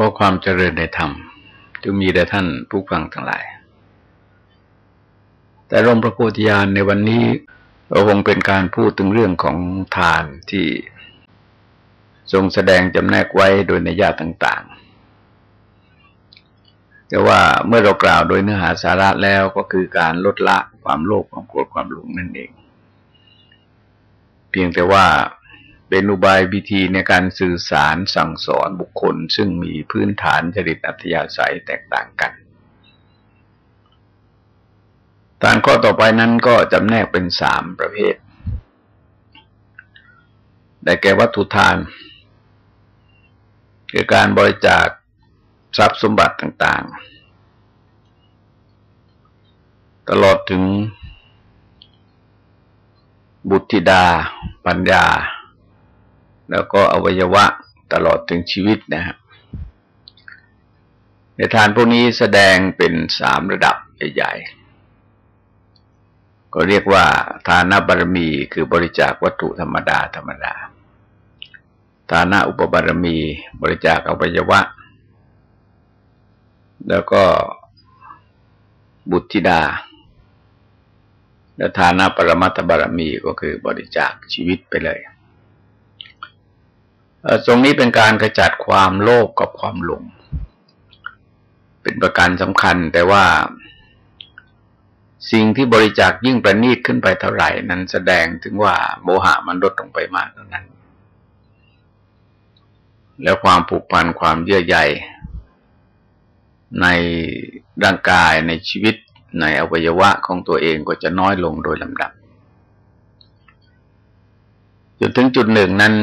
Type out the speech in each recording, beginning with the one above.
ก็ความเจริญในธรรมจะมีแด่ท่านผู้ฟังทั้งหลาย แต่รมพระโพธิญาณในวันนี้ก็คงเป็นการพูดถึงเรื่องของทานที่ทรงแสดงจำแนกไว้โดยในญาติต่างๆ แต่ว่าเมื่อเรากล่าวโดยเนื้อหาสาระแล้วก็คือการลดละความโลภความโกรธความหลงนั่นเอง เพียงแต่ว่า เป็นอุบายวิธีในการสื่อสารสั่งสอนบุคคล ซึ่งมีพื้นฐานจริตอัธยาศัยแตกต่างกันทานข้อต่อไปนั้นก็จำแนกเป็นสามประเภท ได้แก่วัตถุทาน คือการบริจาคทรัพย์สมบัติต่างๆ ตลอดถึงบุตรธิดา ปัญญา แล้วก็อวัยวะตลอดถึงชีวิตนะครับในทานพวกนี้แสดงเป็นสามระดับใหญ่ๆ ก็เรียกว่าทานบารมีคือบริจาควัตถุธรรมดาธรรมดาฐานะอุปบารมีบริจาคอวัยวะ แล้วก็บุตรธิดา และฐานะปรมัตบารมีก็คือบริจาคชีวิตไปเลย ตรงนี้เป็นการกระจัดความโลภกับความหลง เป็นประการสำคัญแต่ว่า สิ่งที่บริจาคยิ่งประณีตขึ้นไปเท่าไหร่นั้นแสดงถึงว่าโมหะมันลดลงไปมากเท่านั้น แล้วความผูกพันความเยื่อใยในร่างกายในชีวิตในอวัยวะของตัวเองก็จะน้อยลงโดยลำดับ จนถึงจุดหนึ่งนั้น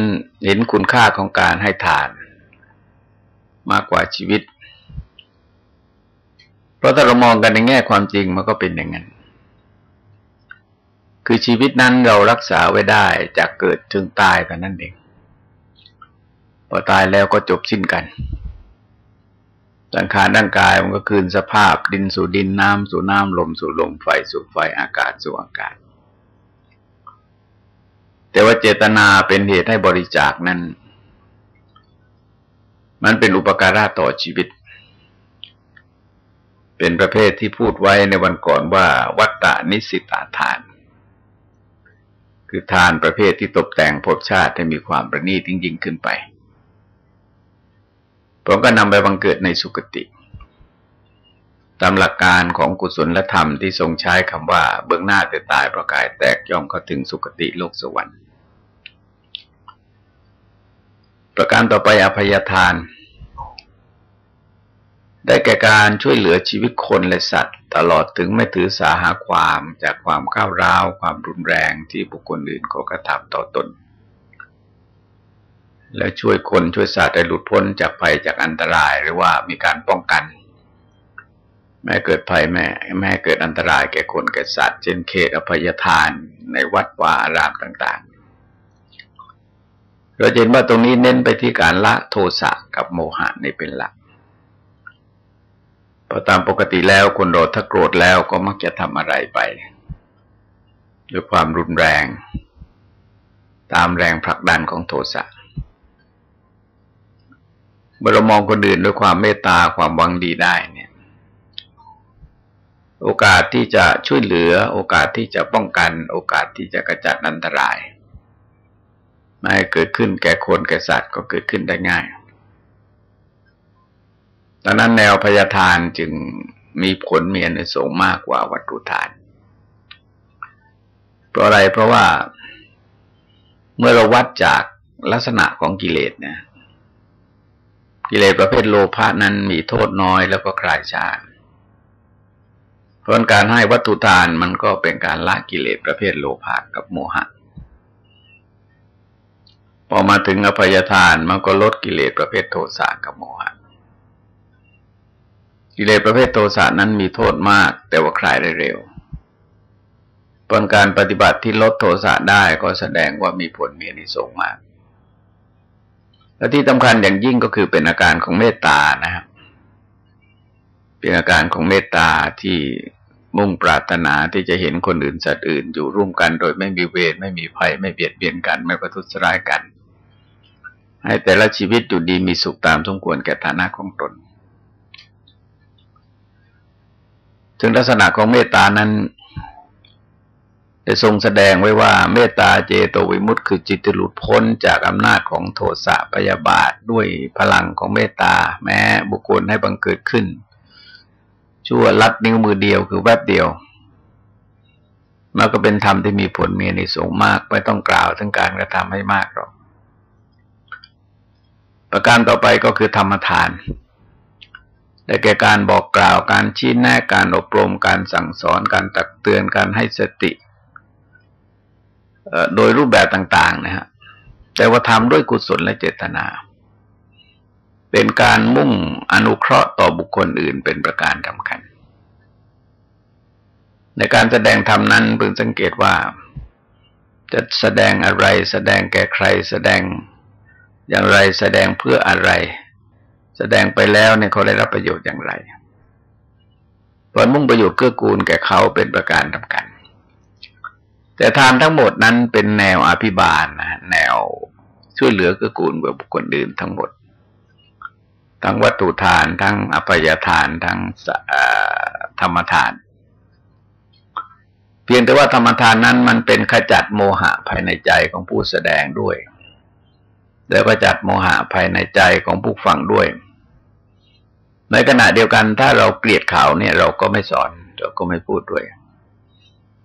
เห็นคุณค่าของการให้ทาน มากกว่าชีวิต เพราะถ้าเรามองกันในแง่ความจริงมันก็เป็นอย่างนั้น คือชีวิตนั้นเรารักษาไว้ได้จากเกิดถึงตายแต่นั่นเอง พอตายแล้วก็จบสิ้นกันสังขารร่างกายมันก็คืนสภาพดินสู่ดินน้ำสู่น้ำลมสู่ลมไฟสู่ไฟอากาศสู่อากาศ แต่ว่าเจตนาเป็นเหตุให้บริจาคนั้น มันเป็นอุปการะต่อชีวิต เป็นประเภทที่พูดไว้ในวันก่อนว่า วัตตนิสิตาทาน คือทานประเภทที่ตกแต่งภพชาติให้มีความประณีตยิ่งขึ้นไปผมก็นำไปบังเกิดในสุคติ ตามหลักการของกุศลและธรรมที่ทรงใช้คำว่า เบื้องหน้าแต่ตายประกายแตกย่อมเข้าถึงสุคติโลกสวรรค์ ประการต่อไปอภัยทาน ได้แก่การช่วยเหลือชีวิตคนและสัตว์ ตลอดถึงไม่ถือสาหาความจากความก้าวร้าว ความรุนแรงที่บุคคลอื่นเขากระทำต่อตน และช่วยคนช่วยสัตว์ให้หลุดพ้นจากภัยจากอันตรายหรือว่ามีการป้องกันแม้เกิดภัยแม่แม้เกิดอันตรายแก่คนแก่สัตว์ เช่นเขตอภัยทานในวัดวาอารามต่างๆ เราเห็นว่าตรงนี้เน้นไปที่การละโทสะกับโมหะในเป็นหลักพอตามปกติแล้วคนโรถ้าโกรธแล้วก็มักจะทำอะไรไปด้วยความรุนแรง ตามแรงผลักดันของโทสะเมื่อเรามองคนอื่นด้วยความเมตตาความหวังดีได้เนี่ย โอกาสที่จะช่วยเหลือ โอกาสที่จะป้องกัน โอกาสที่จะกระจัดอันตราย ไม่เกิดขึ้นแก่คนแก่สัตว์ก็เกิดขึ้นได้ง่ายดังนั้นแนวพยาทานจึงมีผลมีอนิสงมากกว่าวัตถุทาน เพราะอะไรเพราะว่าเมื่อเราวัดจากลักษณะของกิเลสเนี่ยกิเลสประเภทโลภะนั้นมีโทษน้อยแล้วก็คลายชาเพราะการให้วัตถุทานมันก็เป็นการละกิเลสประเภทโลภะกับโมหะ พอมาถึงอภัยทานมันก็ลดกิเลสประเภทโทสะกับโมหะกิเลสประเภทโทสะนั้นมีโทษมาก แต่ว่าคลายได้เร็วผลการปฏิบัติที่ลดโทสะได้ก็แสดงว่ามีผลมีอนิสงส์มาก และที่สำคัญอย่างยิ่งก็คือเป็นอาการของเมตตานะครับเป็นอาการของเมตตาที่ มุ่งปรารถนาที่จะเห็นคนอื่นสัตว์อื่น อยู่ร่วมกันโดยไม่มีเวรไม่มีภัยไม่เบียดเบียนกัน ไม่ประทุษร้ายกัน ให้แต่ละชีวิตอยู่ดีมีสุขตามสมควรแก่ฐานะของตนถึงลักษณะของเมตตานั้นได้ทรงแสดงไว้ว่าเมตตาเจโตวิมุตต์คือจิตหลุดพ้นจากอำนาจของโทสะพยาบาทด้วยพลังของเมตตา แม้บุคคลให้บังเกิดขึ้น ชั่วลัดนิ้วมือเดียวคือแวบเดียว มันก็เป็นธรรมที่มีผลมีในสูงมากไม่ต้องกล่าวถึงการกระทำให้มากหรอกประการต่อไปก็คือธรรมทาน ได้แก่การบอกกล่าวการชี้แนะการอบรมการสั่งสอนการตักเตือนการให้สติโดยรูปแบบต่าง ๆ นะฮะแต่ว่าทำด้วยกุศลและเจตนา เป็นการมุ่งอนุเคราะห์ต่อบุคคลอื่นเป็นประการสำคัญ ในการแสดงธรรมนั้นเพิ่งสังเกตว่า จะแสดงอะไร แสดงแก่ใคร แสดงอย่างไร แสดงเพื่ออะไร แสดงไปแล้วเนี่ยเขาได้รับประโยชน์อย่างไรผลมุ่งประโยชน์เกื้อกูลแก่เขาเป็นประการสำคัญแต่ทานทั้งหมดนั้นเป็นแนวอภิบาลนะแนวช่วยเหลือเกื้อกูลบุคคลอื่นทั้งหมด ทั้งวัตถุทาน ทั้งอภัยทาน ทั้งธรรมทาน เพียงแต่ว่าธรรมทานนั้นมันเป็นขจัดโมหะภายในใจของผู้แสดงด้วย แล้วก็จัดโมหะภายในใจของผู้ฟังด้วย ในขณะเดียวกันถ้าเราเกลียดเขาเนี่ย เราก็ไม่สอน เราก็ไม่พูดด้วย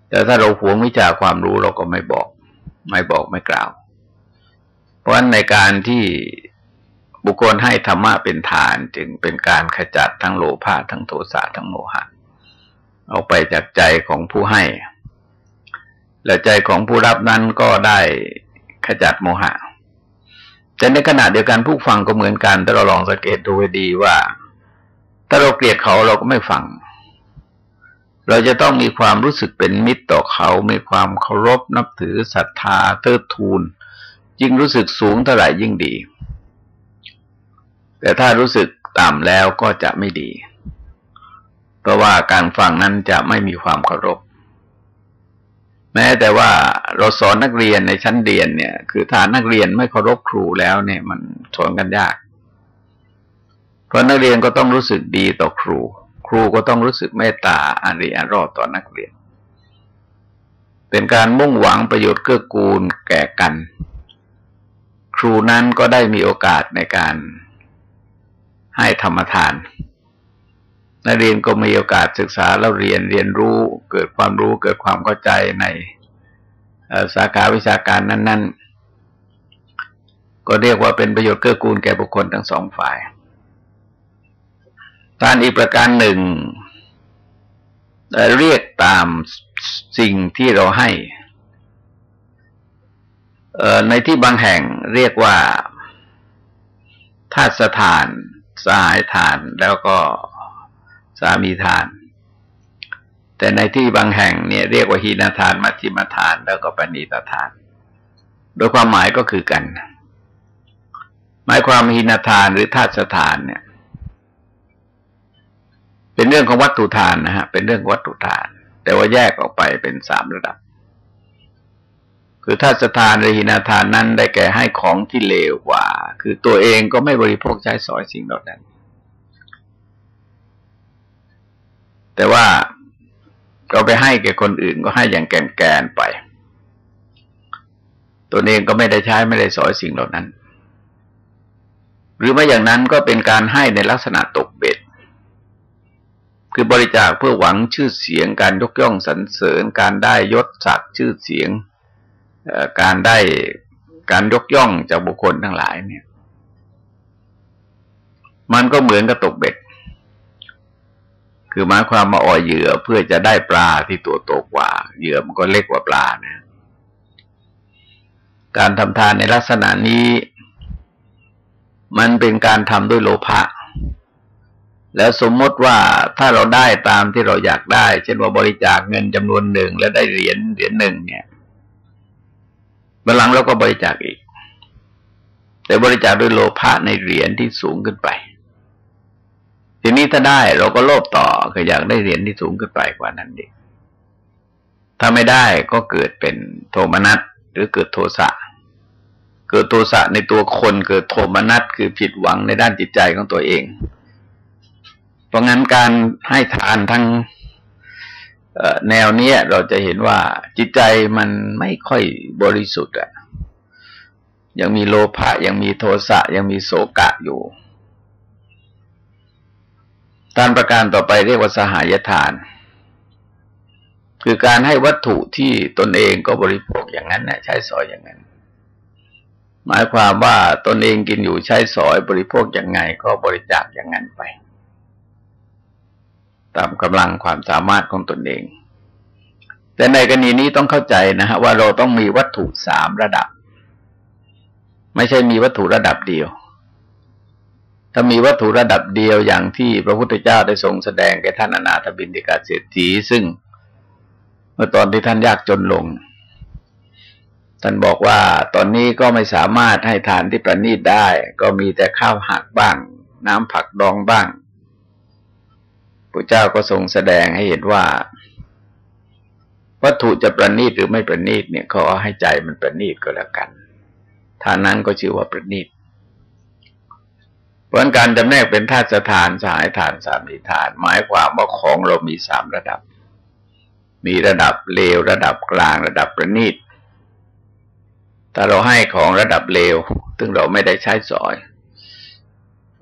แต่ถ้าเราหวงวิชาความรู้เราก็ไม่บอก ไม่บอกไม่กล่าว เพราะฉะนั้นในการที่ บุคคลให้ธรรมะเป็นฐานจึงเป็นการขจัดทั้งโลภะทั้งโทสะทั้งโมหะออกไปจากใจของผู้ให้ และใจของผู้รับนั้นก็ได้ขจัดโมหะแต่ในขณะเดียวกันผู้ฟังก็เหมือนกันถ้าเราลองสังเกตดูให้ดีว่า ถ้าเราเกลียดเขาเราก็ไม่ฟัง เราจะต้องมีความรู้สึกเป็นมิตรต่อเขา มีความเคารพนับถือศรัทธาเทิดทูนยิ่งรู้สึกสูงเท่าไหร่ยิ่งดี แต่ถ้ารู้สึกต่ำแล้วก็จะไม่ดี เพราะว่าการฟังนั้นจะไม่มีความเคารพ แม้แต่ว่าเราสอนนักเรียนในชั้นเรียนเนี่ย คือถ้านักเรียนไม่เคารพครูแล้วเนี่ยมันสอนกันยาก เพราะนักเรียนก็ต้องรู้สึกดีต่อครู ครูก็ต้องรู้สึกเมตตาอารีอารอดต่อนักเรียน เป็นการมุ่งหวังประโยชน์เกื้อกูลแก่กัน ครูนั้นก็ได้มีโอกาสในการ ให้ธรรมทานนักเรียนก็มีโอกาสศึกษาแล้วเรียนเรียนรู้เกิดความรู้เกิดความเข้าใจในสาขาวิชาการนั้น ๆ ก็เรียกว่าเป็นประโยชน์เกื้อกูลแก่บุคคลทั้งสองฝ่ายทานอีกประการหนึ่งเรียกตามสิ่งที่เราให้ในที่บางแห่งเรียกว่าทาสทาน สหายทานแล้วก็สามีทาน แต่ในที่บางแห่งเนี่ยเรียกว่าหีนาทานมัชฌิมทานแล้วก็ปณีตทาน โดยความหมายก็คือกัน หมายความหีนาทานหรือทาสทานเนี่ย เป็นเรื่องของวัตถุทานนะฮะเป็นเรื่องวัตถุทาน แต่ว่าแยกออกไปเป็นสามระดับ คือถ้าสถานหรือหินาทานนั้นได้แก่ให้ของที่เลวกว่า คือตัวเองก็ไม่บริโภคใช้สอยสิ่งเหล่านั้น แต่ว่าเราไปให้แก่คนอื่นก็ให้อย่างแกนแกนไป ตัวเองก็ไม่ได้ใช้ไม่ได้สอยสิ่งเหล่านั้น หรือไม่อย่างนั้นก็เป็นการให้ในลักษณะตกเบ็ด คือบริจาคเพื่อหวังชื่อเสียงการยกย่องสรรเสริญการได้ยศศักดิ์ชื่อเสียง การได้การยกย่องจากบุคคลทั้งหลายเนี่ย มันก็เหมือนกับตกเบ็ด คือหมายความมาอ่อยเหยื่อเพื่อจะได้ปลาที่ตัวโตกว่า เหยื่อมันก็เล็กกว่าปลานะ การทำทานในลักษณะนี้ มันเป็นการทำด้วยโลภะแล้วสมมติว่าถ้าเราได้ตามที่เราอยากได้ เช่นว่าบริจาคเงินจำนวนหนึ่งแล้วได้เหรียญเหรียญหนึ่งเนี่ย บัลลังเราก็บริจาคอีก แต่บริจาคด้วยโลภะในเหรียญที่สูงขึ้นไป ทีนี้ถ้าได้เราก็โลภต่อคืออยากได้เหรียญที่สูงขึ้นไปกว่านั้นดิถ้าไม่ได้ก็เกิดเป็นโทมนัสหรือเกิดโทสะเกิดโทสะในตัวคนเกิดโทมนัสคือผิดหวังในด้านจิตใจของตัวเอง เพราะงั้นการให้ทานทั้ง แนวเนี้ยเราจะเห็นว่าจิตใจมันไม่ค่อยบริสุทธิ์อะยังมีโลภะยังมีโทสะยังมีโศกะอยู่การประการต่อไปเรียกว่าสหายทาน คือการให้วัตถุที่ตนเองก็บริโภคอย่างนั้นนะใช้สอยอย่างนั้น หมายความว่าตนเองกินอยู่ใช้สอยบริโภคอย่างไงก็บริจาคอย่างนั้นไป ตามกำลังความสามารถของตนเอง แต่ในกรณีนี้ต้องเข้าใจนะฮะว่าเราต้องมีวัตถุสามระดับ ไม่ใช่มีวัตถุระดับเดียว ถ้ามีวัตถุระดับเดียวอย่างที่พระพุทธเจ้าได้ทรงแสดงแก่ท่านอนาถบินติกาเศรษฐีซึ่ง เมื่อตอนที่ท่านยากจนลงท่านบอกว่าตอนนี้ก็ไม่สามารถให้ทานที่ประณีตได้ ก็มีแต่ข้าวหักบ้าง น้ำผักดองบ้าง พระเจ้าก็ทรงแสดงให้เห็นว่า วัตถุจะประณีตหรือไม่ประณีตเนี่ยขอให้ใจมันประณีตก็แล้วกันทานนั้นก็ชื่อว่าประณีตเพราะการจำแนกเป็นธาตุสถานสหายฐานสามีฐาน หมายความว่าของเรามีสามระดับ มีระดับเลวระดับกลางระดับประณีตถ้าเราให้ของระดับเลวซึ่งเราไม่ได้ใช้สอย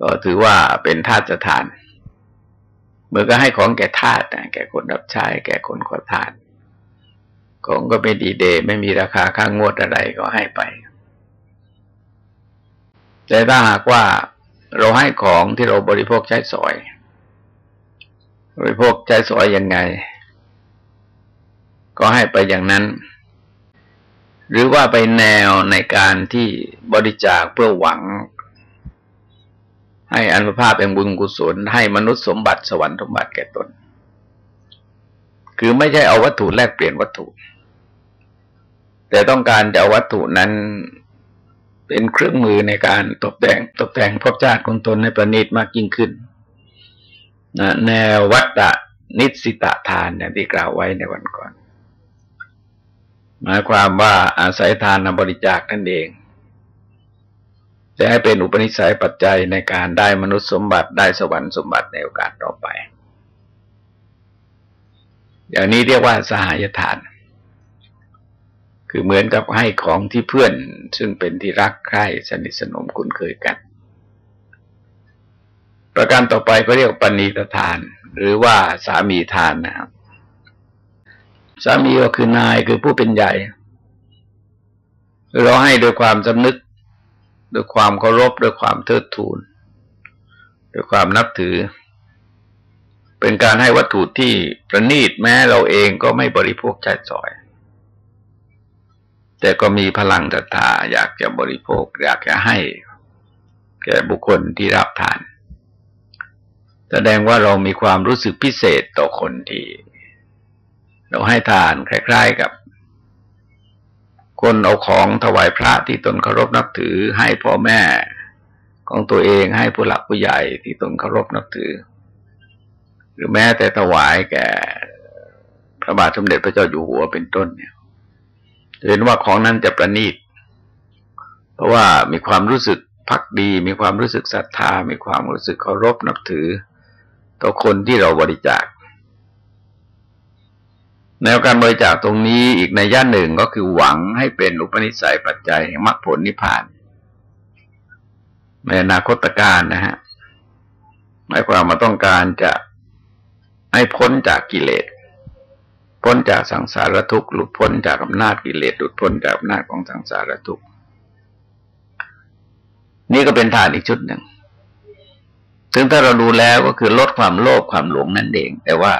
ก็ถือว่าเป็นธาตุสถาน เมื่อก็ให้ของแก่ทาสแก่คนรับใช้ แก่คนขอทานของก็ไม่ดีเดไม่มีราคาค่างงวดอะไรก็ให้ไป แต่ถ้าหากว่าเราให้ของที่เราบริโภคใช้สอย บริโภคใช้สอยยังไง ก็ให้ไปอย่างนั้น หรือว่าไปแนวในการที่บริจาคเพื่อหวัง ให้อันภาพเป็นบุญกุศลให้มนุษย์สมบัติสวรรค์สมบัติแก่ตน คือไม่ใช่เอาวัตถุแลกเปลี่ยนวัตถุ แต่ต้องการจะเอาวัตถุนั้นเป็นเครื่องมือในการตกแต่งตกแต่งภพชาติของตนให้ประณีตมากยิ่งขึ้นนะแนววัตตนิสิตะทานเนี่ยที่กล่าวไว้ในวันก่อน หมายความว่าอาศัยทานบริจาคนั่นเอง จะให้เป็นอุปนิสัยปัจจัยในการได้มนุษย์สมบัติได้สวรรค์สมบัติในโอกาสต่อไป อย่างนี้เรียกว่าสหายทาน คือเหมือนกับให้ของที่เพื่อน ซึ่งเป็นที่รักใคร่สนิทสนมคุ้นเคยกัน ประการต่อไปก็เรียกปณีตทาน หรือว่าสามีทานนะครับสามีก็คือนายคือผู้เป็นใหญ่เราให้โดยความสำนึก ด้วยความเคารพด้วยความเทิดทูนด้วยความนับถือ เป็นการให้วัตถุที่ประณีตแม้เราเองก็ไม่บริโภคใช้สอย แต่ก็มีพลังศรัทธาอยากจะบริโภค อยากจะให้ แก่บุคคลที่รับทาน แสดงว่าเรามีความรู้สึกพิเศษต่อคนที่เราให้ทานคล้าย ๆ กับ คนเอาของถวายพระที่ตนเคารพนับถือให้พ่อแม่ของตัวเองให้ผู้หลักผู้ใหญ่ที่ตนเคารพนับถือ หรือแม้แต่ถวายแก่พระบาทสมเด็จพระเจ้าอยู่หัวเป็นต้นเนี่ยเห็นว่าของนั้นจะประณีต เพราะว่ามีความรู้สึกพักดี มีความรู้สึกศรัทธา มีความรู้สึกเคารพนับถือ ต่อคนที่เราบริจาค แนวการบริจาคตรงนี้อีกในย่านหนึ่งก็คือหวังให้เป็นอุปนิสัยปัจจัยแห่งมรรคผลนิพพานในอนาคตการนะฮะหมายความมาต้องการจะให้พ้นจากกิเลส พ้นจากสังสารทุกข์หลุดพ้นจากอำนาจกิเลสหลุดพ้นจากอำนาจของสังสารทุกข์นี่ก็เป็นทานอีกชุดหนึ่งถึงถ้าเราดูแล้วก็คือลดความโลภความหลงนั่นเอง แต่ว่า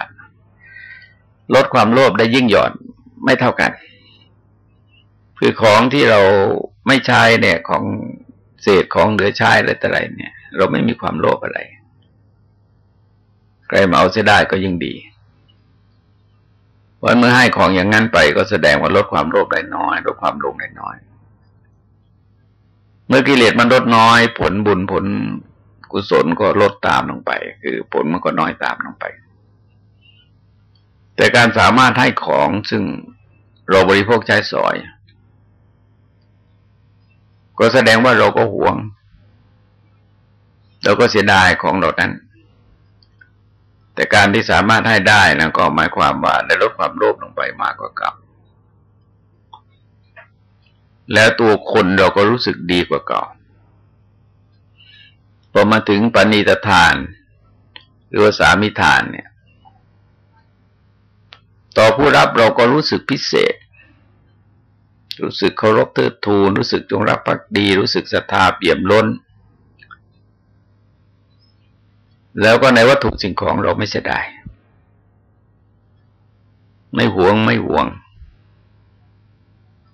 ลดความโลภได้ยิ่งหย่อนไม่เท่ากัน คือของที่เราไม่ใช้เนี่ยของเศษของเหลือใช้อะไรแต่ไรเนี่ย เราไม่มีความโลภอะไร ใครมาเอาเสียได้ก็ยิ่งดีวันเมื่อให้ของอย่างนั้นไปก็แสดงว่าลดความโลภได้น้อยลดความหลงได้น้อย เมื่อกิเลสมันลดน้อย ผลบุญผลกุศลก็ลดตามลงไป คือผลมันก็น้อยตามลงไป แต่การสามารถให้ของซึ่งเราบริโภคใช้สอย ก็แสดงว่าเราก็หวง เราก็เสียดายของเรานั้น แต่การที่สามารถให้ได้นะก็หมายความว่าได้ลดความโลภลงไปมากกว่าเก่าแล้วตัวคนเราก็รู้สึกดีกว่าเก่าพอมาถึงปณิตทาน หรือว่าสามิทานเนี่ย ต่อผู้รับเราก็รู้สึกพิเศษ รู้สึกเคารพเทิดทูน รู้สึกจงรักภักดี รู้สึกศรัทธาเปี่ยมล้น แล้วก็ในวัตถุสิ่งของเราไม่เสียดายไม่หวงไม่หวง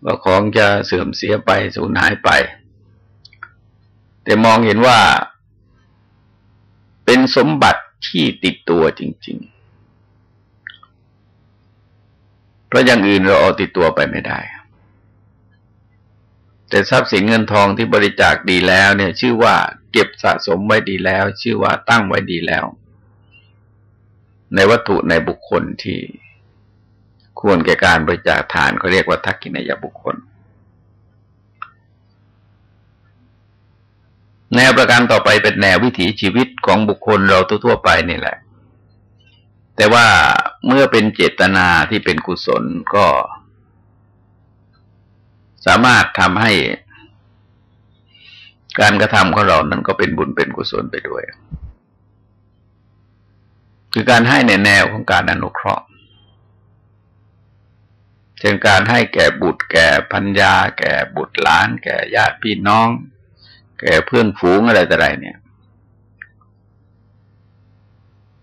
ว่าของจะเสื่อมเสียไปสูญหายไป แต่มองเห็นว่าเป็นสมบัติที่ติดตัวจริง ๆ เพ ราะอย่างอื่นเราเอาติดตัวไปไม่ได้ แต่ทรัพย์สินเงินทองที่บริจาคดีแล้วเนี่ย ชื่อว่าเก็บสะสมไว้ดีแล้ว ชื่อว่าตั้งไว้ดีแล้ว ในวัตถุในบุคคลที่ควรแก่การบริจาคทานเขาเรียกว่าทักกินายบุคคล แนวประการต่อไปเป็นแนววิถีชีวิตของบุคคลเราทั่วไปนี่แหละ แต่ว่า เมื่อเป็นเจตนาที่เป็นกุศลก็ สามารถทำให้การกระทำของเรานั้นก็เป็นบุญเป็นกุศลไปด้วย คือการให้ในแนวของการอนุเคราะห์เช่นการให้แก่บุตร แก่พัญญา แก่บุตรหลาน แก่ญาติพี่น้อง แก่เพื่อนฝูงอะไรต่ออะไรเนี่ย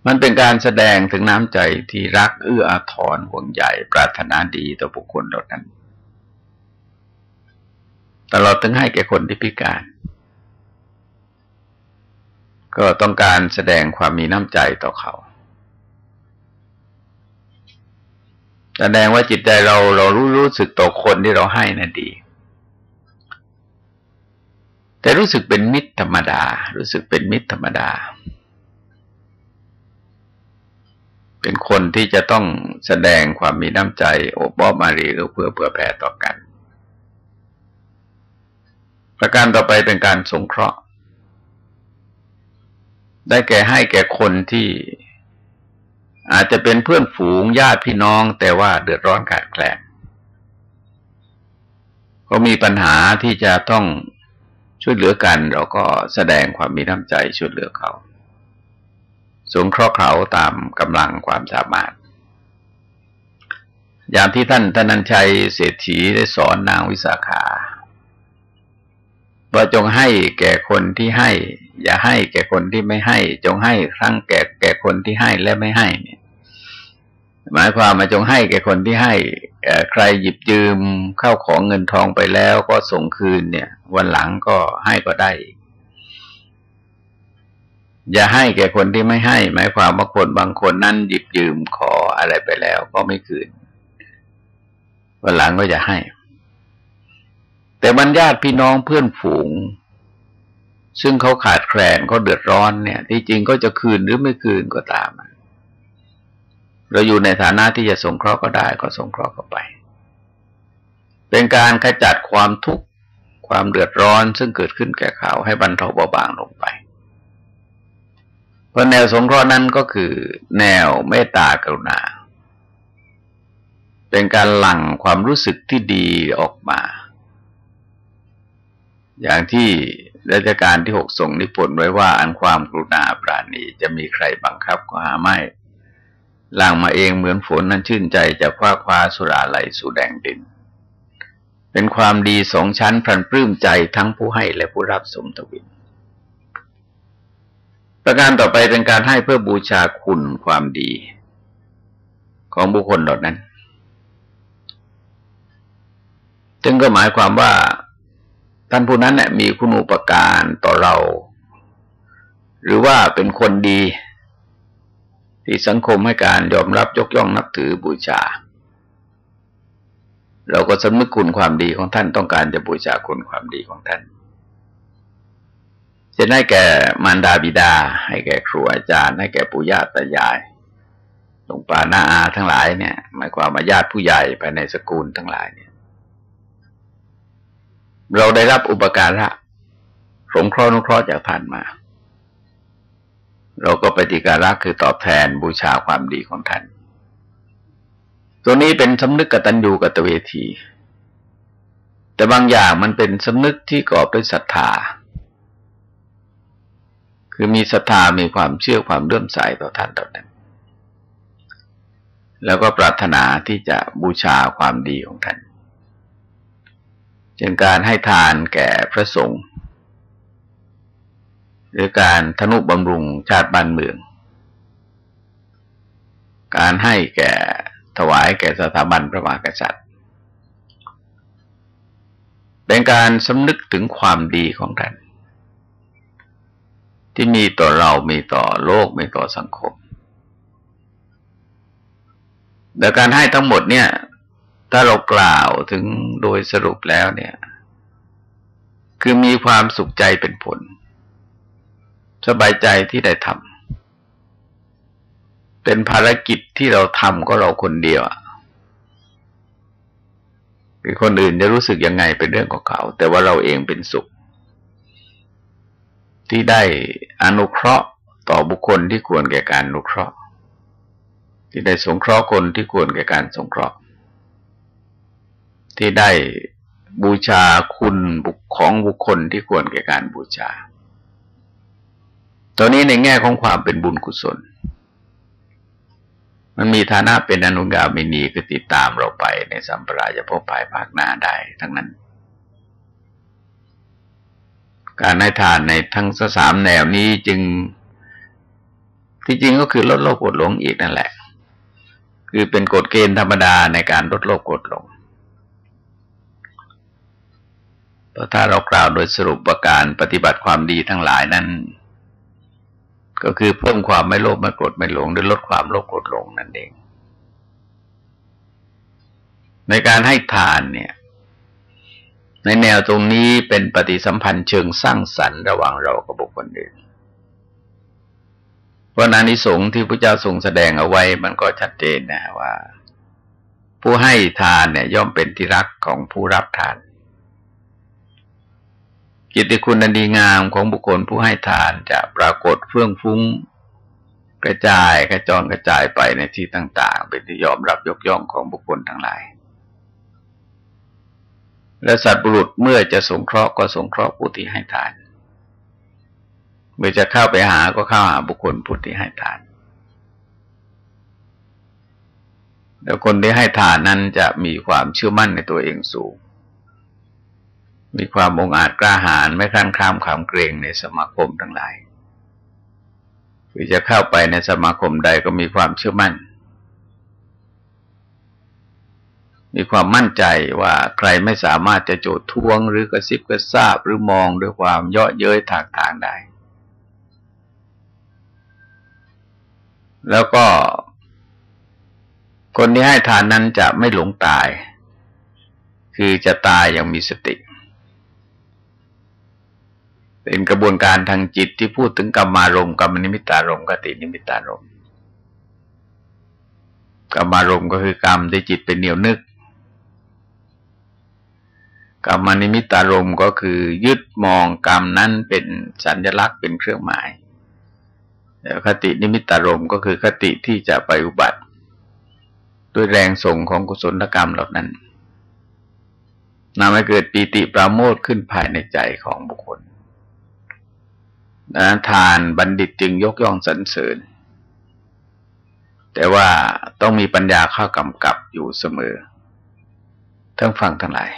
มันเป็นการแสดงถึงน้ำใจที่รักเอื้ออาทรห่วงใยปรารถนาดีต่อบุคคลเหล่านั้นตลอดถึงให้แก่คนที่พิการ ก็ต้องการแสดงความมีน้ำใจต่อเขา แสดงว่าจิตใจเราเรารู้รู้สึกต่อคนที่เราให้นะ่ะดี แต่รู้สึกเป็นมิตรธรรมดา รู้สึกเป็นมิตรธรรมดา เป็นคนที่จะต้องแสดงความมีน้ำใจโอบอ้อมมารีเพื่อเพื่อแผ่ต่อกัน ประการต่อไปเป็นการสงเคราะห์ ได้แก่ให้แก่คนที่อาจจะเป็นเพื่อนฝูงญาติพี่น้องแต่ว่าเดือดร้อนขาดแคลนเขามีปัญหาที่จะต้องช่วยเหลือกัน เราก็แสดงความมีน้ำใจช่วยเหลือเขา สงเคราะห์เขาตามกำลังความสามารถ อย่างที่ท่านธนัญชัยเศรษฐีได้สอนนางวิสาขาว่าจงให้แก่คนที่ให้ อย่าให้แก่คนที่ไม่ให้ จงให้ครั้งแก่แก่คนที่ให้และไม่ให้เนี่ย หมายความมาจงให้แก่คนที่ให้ใครหยิบยืมเข้าของเงินทองไปแล้วก็ส่งคืนเนี่ย วันหลังก็ให้ก็ได้อ อย่าให้แก่คนที่ไม่ให้ หมายความว่าคนบางคนนั่นหยิบยืมขออะไรไปแล้วก็ไม่คืนวันหลังก็จะให้ แต่บรรญาติพี่น้องเพื่อนฝูง ซึ่งเขาขาดแคลนเขาเดือดร้อนเนี่ย ที่จริงก็จะคืนหรือไม่คืนก็ตาม เราอยู่ในฐานะที่จะสงเคราะห์ก็ได้ก็สงเคราะห์เข้าไป เป็นการขจัดความทุกข์ความเดือดร้อนซึ่งเกิดขึ้นแก่เขาให้บรรเทาเบาบางลงไป เพราะแนวสงเคราะห์นั้นก็คือ แนวเมตตากรุณา เป็นการหลั่งความรู้สึกที่ดีออกมา อย่างที่ราชการที่หกส่งนิพนธ์ไว้ว่า อันความกรุณาปราณีจะมีใครบังคับก็หาไม่หลั่งมาเองเหมือนฝนนั้นชื่นใจจะคว้าคว้าสุราไหลสู่แดงดิน เป็นความดีสองชั้นพรันปลื้มใจทั้งผู้ให้และผู้รับสมทวิน ประการต่อไปเป็นการให้เพื่อบูชาคุณความดี ของบุคคลเหล่านั้น จึงก็หมายความว่าท่านผู้นั้นเนี่ยมีคุณอุปการต่อเรา หรือว่าเป็นคนดี ที่สังคมให้การยอมรับยกย่องนับถือบูชา เราก็สำนึกคุณความดีของท่านต้องการจะบูชาคุณความดีของท่าน จะให้แก่มารดาบิดา ให้แก่ครูอาจารย์ ให้แก่ปู่ย่าตายายหลวงป่าน้าอาทั้งหลายเนี่ยหมายความมาญาติผู้ใหญ่ภายในสกุลทั้งหลายเนี่ย เราได้รับอุปการะสงเคราะห์นุเคราะห์จากท่านมา เราก็ปฏิการะคือตอบแทนบูชาความดีของท่าน ตัวนี้เป็นสำนึกกตัญญูกตเวที แต่บางอย่างมันเป็นสำนึกที่ก่อด้วยศรัทธา คือมีศรัทธามีความเชื่อความเลื่อมใสต่อท่านต่อนั้น แล้วก็ปรารถนาที่จะบูชาความดีของท่านเช่นการให้ทานแก่พระสงฆ์หรือการทนุบำรุงชาติบ้านเมือง การให้แก่ถวายแก่สถาบันพระมหากษัตริย์เป็นการสำนึกถึงความดีของท่าน ที่มีต่อเรามีต่อโลกมีต่อสังคม แต่การให้ทั้งหมดเนี่ย ถ้าเรากล่าวถึงโดยสรุปแล้วเนี่ย คือมีความสุขใจเป็นผล สบายใจที่ได้ทำเป็นภารกิจที่เราทำก็เราคนเดียวคือคนอื่นจะรู้สึกยังไงเป็นเรื่องของเขา แต่ว่าเราเองเป็นสุข ที่ได้อนุเคราะห์ต่อบุคคลที่ควรแก่การอนุเคราะห์ ที่ได้สงเคราะห์คนที่ควรแก่การสงเคราะห์ ที่ได้บูชาคุณบุคของบุคคลที่ควรแก่การบูชา ตอนนี้ในแง่ของความเป็นบุญกุศล มันมีฐานะเป็นอนุกามินีคือติดตามเราไปในสัมปรายภพภายภาคหน้าได้ทั้งนั้น การให้ทานในทั้งสามแนวนี้จึง ที่จริงก็คือลดโลภกดหลงอีกนั่นแหละ คือเป็นกฎเกณฑ์ธรรมดาในการลดโลภกดหลงเพราะถ้าเรากล่าวโดยสรุปประการปฏิบัติความดีทั้งหลายนั้น ก็คือเพิ่มความไม่โลภไม่โกรธไม่หลงหรือลดความโลภโกรธหลงนั่นเอง ในการให้ทานเนี่ย ในแนวตรงนี้เป็นปฏิสัมพันธ์เชิงสร้างสรรค์ระหว่างเรากับบุคคลอื่นเพราะนานิสงส์ที่พระเจ้าทรงแสดงเอาไว้มันก็ชัดเจนนะว่า ผู้ให้ทานเนี่ยย่อมเป็นที่รักของผู้รับทาน กิตติคุณอันดีงามของบุคคลผู้ให้ทานจะปรากฏเฟื่องฟุ้ง กระจายกระจรกระจายไปในที่ต่าง ๆ เป็นที่ยอมรับยกย่องของบุคคลทั้งหลาย และสัตว์บุรุษเมื่อจะสงเคราะห์ก็สงเคราะห์ผู้ที่ให้ทาน เมื่อจะเข้าไปหาก็เข้าหาบุคคลผู้ที่ให้ทาน แล้วคนที่ให้ทานนั้นจะมีความเชื่อมั่นในตัวเองสูง มีความองอาจกล้าหาญไม่คลั่นคลามขามเกรงในสมาคมทั้งหลาย คือจะเข้าไปในสมาคมใดก็มีความเชื่อมั่น มีความมั่นใจว่าใครไม่สามารถจะโจดทวงหรือกระซิบกระซาบหรือมองด้วยความเยาะเย้ยถากทางได้ แล้วก็ คนที่ให้ทานนั้นจะไม่หลงตาย คือจะตายอย่างมีสติ เป็นกระบวนการทางจิตที่พูดถึงกรรมารมกรรมนิมิตารมกตินิมิตารมกรรมารมก็คือกรรมที่จิตเป็นเหนียวนึก กรรมนิมิตารมณ์ก็คือยึดมองกรรมนั้นเป็นสัญลักษณ์เป็นเครื่องหมายแล้วคตินิมิตารมณ์ก็คือคติที่จะไปอุบัติ ด้วยแรงส่งของกุศลกรรมเหล่านั้นนำให้เกิดปีติปราโมทขึ้นภายในใจของบุคคลนะทานบัณฑิตจึงยกย่องสรรเสริญ แต่ว่าต้องมีปัญญาเข้ากำกับอยู่เสมอ ทั้งฟังทั้งหลาย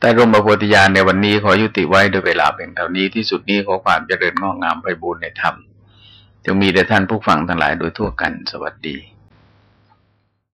แต่รมโพธิญาณในวันนี้ขอยุติไว้โดยเวลาเป็นเท่านี้ที่สุดนี้ขอความเจริญงอกงามไปบูรณนธรรมจะมีแด่ท่านผู้ฟังทั้งหลายโดยทั่วกันสวัสดี